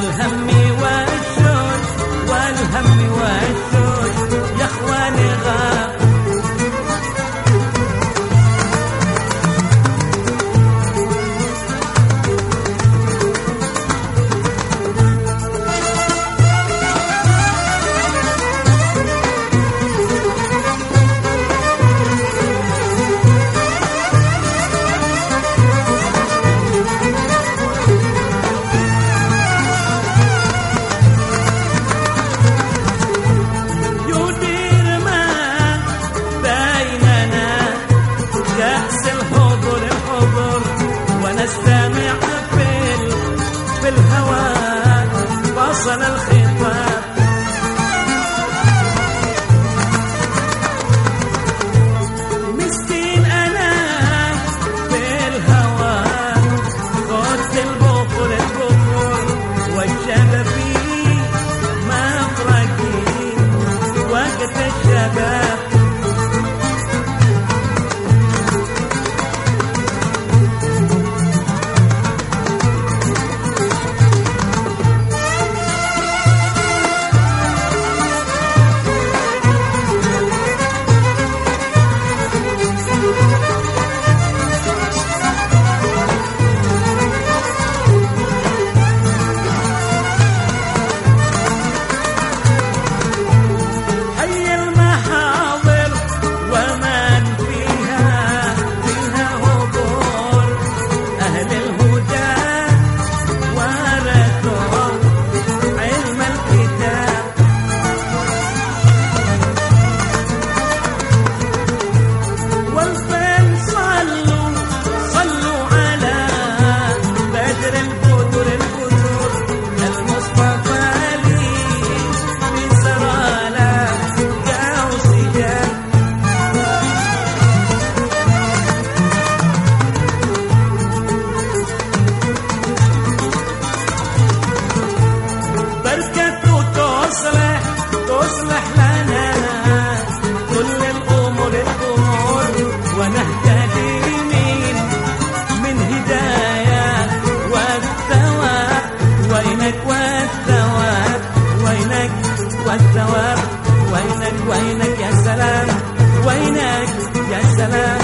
بس يدور والهم Bye-bye. تصلح لنا كل الأمور الأمور ونهتدي يمين من هداية والثواب وينك والثواب وينك والثواب وينك وينك يا سلام وينك يا سلام.